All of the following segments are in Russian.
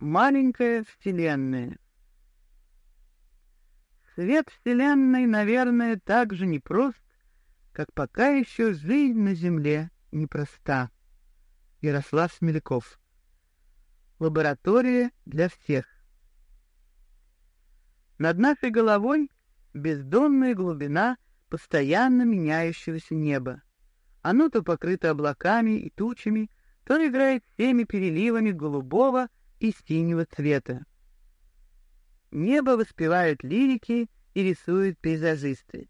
Маленькая Вселенная Свет Вселенной, наверное, так же непрост, как пока еще жизнь на Земле непроста. Ярослав Смеляков Лаборатория для всех Над нашей головой бездонная глубина постоянно меняющегося неба. Оно то покрыто облаками и тучами, то играет всеми переливами голубого и синего цвета. Небо воспевают лирики и рисуют пейзажисты.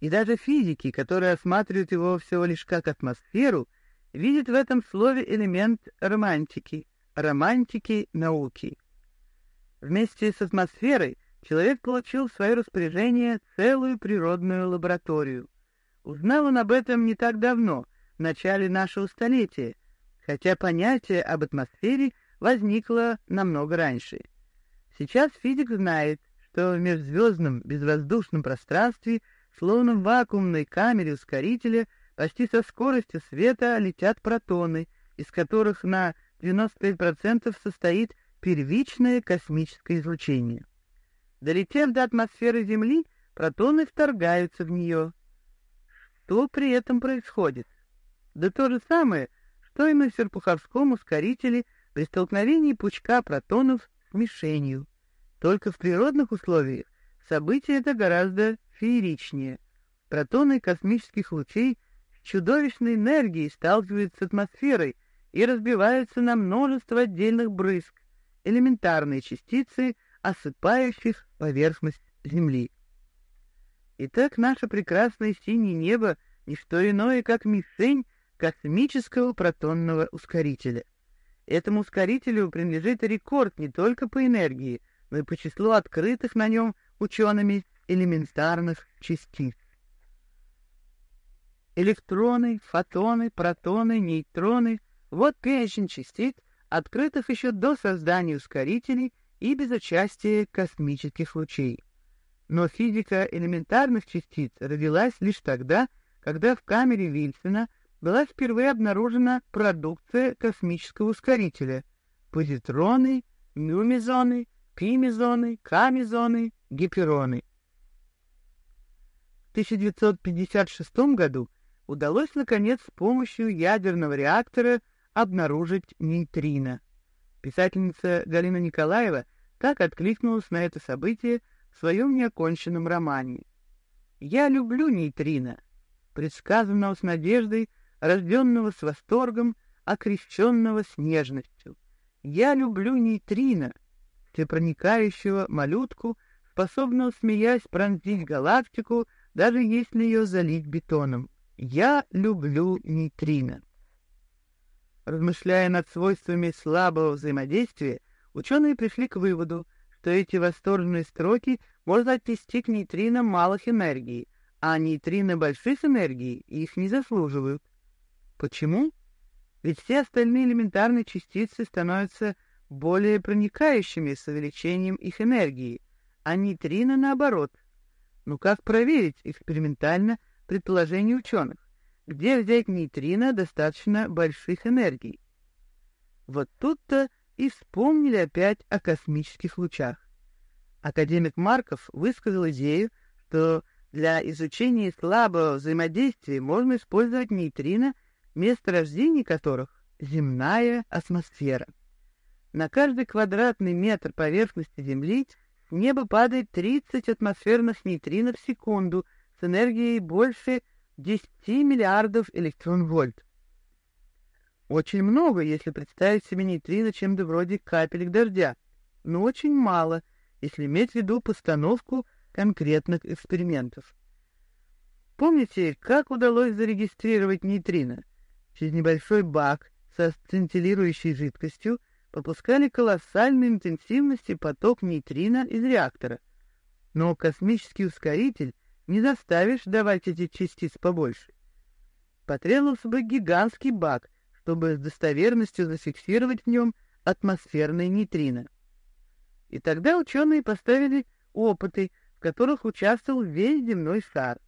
И даже физики, которые осматривают его всего лишь как атмосферу, видят в этом слове элемент романтики, романтики науки. Вместе с атмосферой человек получил в свое распоряжение целую природную лабораторию. Узнал он об этом не так давно, в начале нашего столетия, хотя понятие об атмосфере возникло намного раньше. Сейчас физик знает, что в межзвездном безвоздушном пространстве, словно в вакуумной камере ускорителя, почти со скоростью света летят протоны, из которых на 95% состоит первичное космическое излучение. Долетев до атмосферы Земли, протоны вторгаются в нее. Что при этом происходит? Да то же самое, что и на Серпуховском ускорителе при столкновении пучка протонов с мишенью. Только в природных условиях событие это гораздо фееричнее. Протоны космических лучей с чудовищной энергией сталкиваются с атмосферой и разбиваются на множество отдельных брызг, элементарные частицы, осыпающих поверхность Земли. Итак, наше прекрасное синее небо — не что иное, как мишень космического протонного ускорителя. Этому ускорителю принадлежит рекорд не только по энергии — но и по числу открытых на нем учеными элементарных частиц. Электроны, фотоны, протоны, нейтроны — вот перечень частиц, открытых еще до создания ускорителей и без участия космических лучей. Но физика элементарных частиц родилась лишь тогда, когда в камере Вильсона была впервые обнаружена продукция космического ускорителя — позитроны, мюмезоны пимезоны, камезоны, гипероны. В 1956 году удалось, наконец, с помощью ядерного реактора обнаружить нейтрино. Писательница Галина Николаева так откликнулась на это событие в своем неоконченном романе. «Я люблю нейтрино», предсказанного с надеждой, рожденного с восторгом, окрещенного с нежностью. «Я люблю нейтрино», всепроникающего малютку, способного, смеясь, пронзить галактику, даже если ее залить бетоном. Я люблю нейтрино. Размышляя над свойствами слабого взаимодействия, ученые пришли к выводу, что эти восторженные строки можно отнести к нейтринам малых энергий, а нейтрино больших энергий их не заслуживают. Почему? Ведь все остальные элементарные частицы становятся более проникающими с увеличением их энергии, а нейтрино наоборот. Ну как проверить экспериментально предположение ученых? Где взять нейтрино достаточно больших энергий? Вот тут-то и вспомнили опять о космических лучах. Академик Марков высказал идею, что для изучения слабого взаимодействия можно использовать нейтрино, место рождения которых — земная атмосфера. На каждый квадратный метр поверхности Земли с неба падает 30 атмосферных нейтрино в секунду с энергией больше 10 миллиардов электрон-вольт. Очень много, если представить себе нейтрино чем-то вроде капелек дождя, но очень мало, если иметь в виду постановку конкретных экспериментов. Помните, как удалось зарегистрировать нейтрино? Через небольшой бак со сцинтиллирующей жидкостью — пропускали колоссальной интенсивности поток нейтрино из реактора. Но космический ускоритель не заставишь давать эти частиц побольше. Потребовался бы гигантский бак, чтобы с достоверностью зафиксировать в нем атмосферные нейтрино. И тогда ученые поставили опыты, в которых участвовал весь земной шар.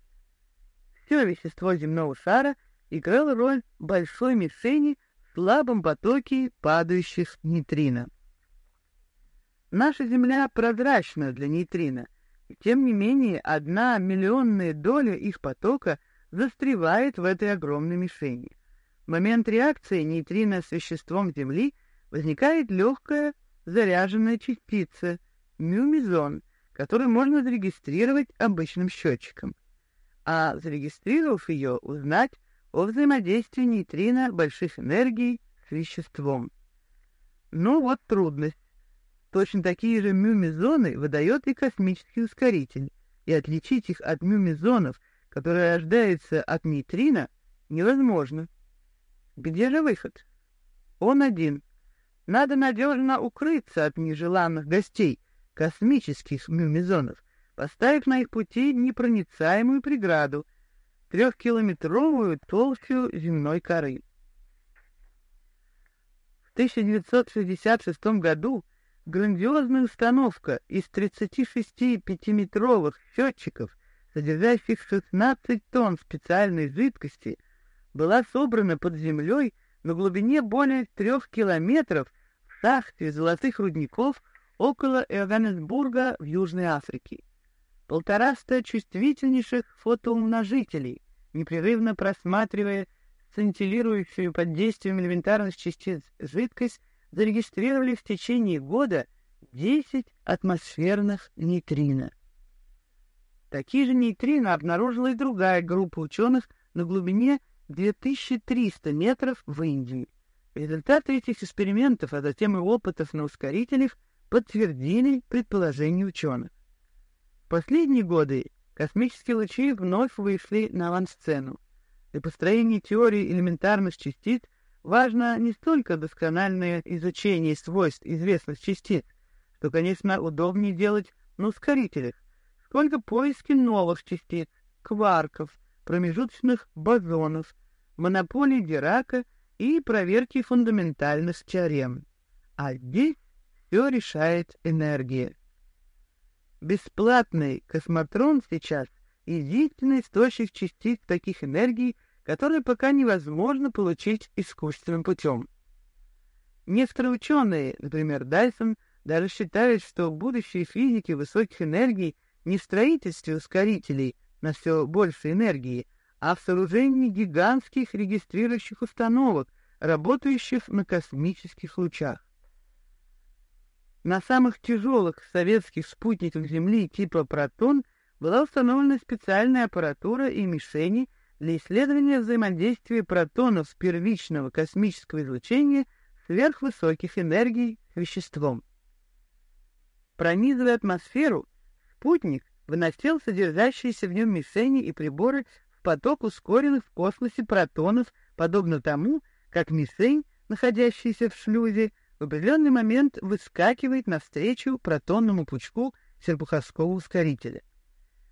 Все вещество земного шара играло роль большой мишени слабом потоке падающих нейтрино. Наша Земля прозрачна для нейтрино, тем не менее одна миллионная доля их потока застревает в этой огромной мишени. В момент реакции нейтрино с веществом Земли возникает легкая заряженная частица — мюмизон, который можно зарегистрировать обычным счетчиком. А зарегистрировав ее, узнать о взаимодействии нейтрино больших энергий с веществом. Ну вот трудность. Точно такие же мюмизоны выдает и космический ускоритель, и отличить их от мюмизонов, которые рождаются от нейтрино, невозможно. Где же выход? Он один. Надо надежно укрыться от нежеланных гостей, космических мюмизонов, поставив на их пути непроницаемую преграду, трехкилометровую толщу земной коры. В 1966 году грандиозная установка из 36 пятиметровых счетчиков, содержащих 16 тонн специальной жидкости, была собрана под землей на глубине более трех километров в шахте золотых рудников около Йоганнесбурга в Южной Африке. Полтораста чувствительнейших фотоумножителей, непрерывно просматривая сцинтиллирующую под действием элементарных частиц жидкость, зарегистрировали в течение года 10 атмосферных нейтрино. Такие же нейтрино обнаружила и другая группа ученых на глубине 2300 метров в Индии. Результаты этих экспериментов, а затем и опытов на ускорителях подтвердили предположения ученых. В последние годы космические лучи вновь вышли на авансцену. Для построения теории элементарных частиц важно не столько доскональное изучение свойств известных частиц, что, конечно, удобнее делать на ускорителях, сколько поиски новых частиц, кварков, промежуточных бозонов, монополии Дирака и проверки фундаментальных теорем. А здесь все решает энергия. Бесплатный космотрон сейчас единственный источник частиц таких энергий, которые пока невозможно получить искусственным путем. Некоторые ученые, например, Дайсон, даже считают, что будущее физики высоких энергий не в строительстве ускорителей на все больше энергии, а в сооружении гигантских регистрирующих установок, работающих на космических лучах. На самых тяжелых советских спутниках Земли типа «Протон» была установлена специальная аппаратура и мишени для исследования взаимодействия протонов первичного космического излучения сверхвысоких энергий с веществом. Пронизывая атмосферу, спутник выносил содержащиеся в нем мишени и приборы в поток ускоренных в космосе протонов, подобно тому, как мишень, находящаяся в шлюзе, в определенный момент выскакивает навстречу протонному пучку серпуховского ускорителя.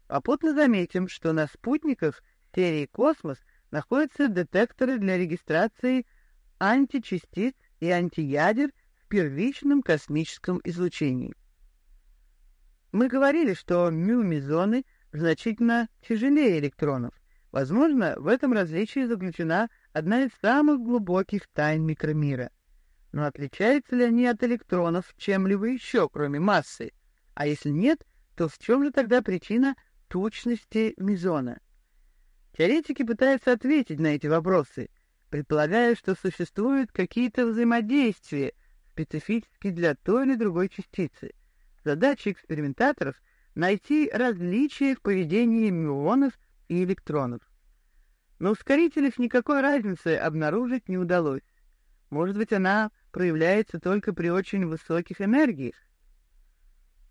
Попутно заметим, что на спутниках серии «Космос» находятся детекторы для регистрации античастиц и антиядер в первичном космическом излучении. Мы говорили, что мюмизоны значительно тяжелее электронов. Возможно, в этом различии заключена одна из самых глубоких тайн микромира. Но отличаются ли они от электронов чем-либо еще, кроме массы? А если нет, то в чем же тогда причина тучности мезона? Теоретики пытаются ответить на эти вопросы, предполагая, что существуют какие-то взаимодействия, специфические для той или другой частицы — Задача экспериментаторов — найти различия в поведении мюонов и электронов. На ускорителях никакой разницы обнаружить не удалось. Может быть, она проявляется только при очень высоких энергиях.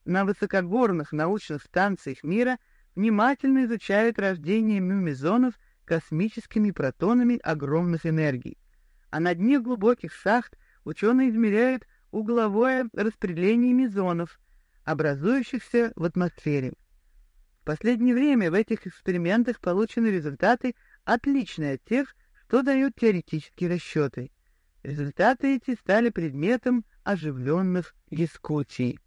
На высокогорных научных станциях мира внимательно изучают рождение мюмезонов космическими протонами огромных энергий. А на дне глубоких шахт ученые измеряют угловое распределение мезонов — образующихся в атмосфере. В последнее время в этих экспериментах получены результаты, отличные от тех, что дают теоретические расчеты. Результаты эти стали предметом оживленных дискуссий.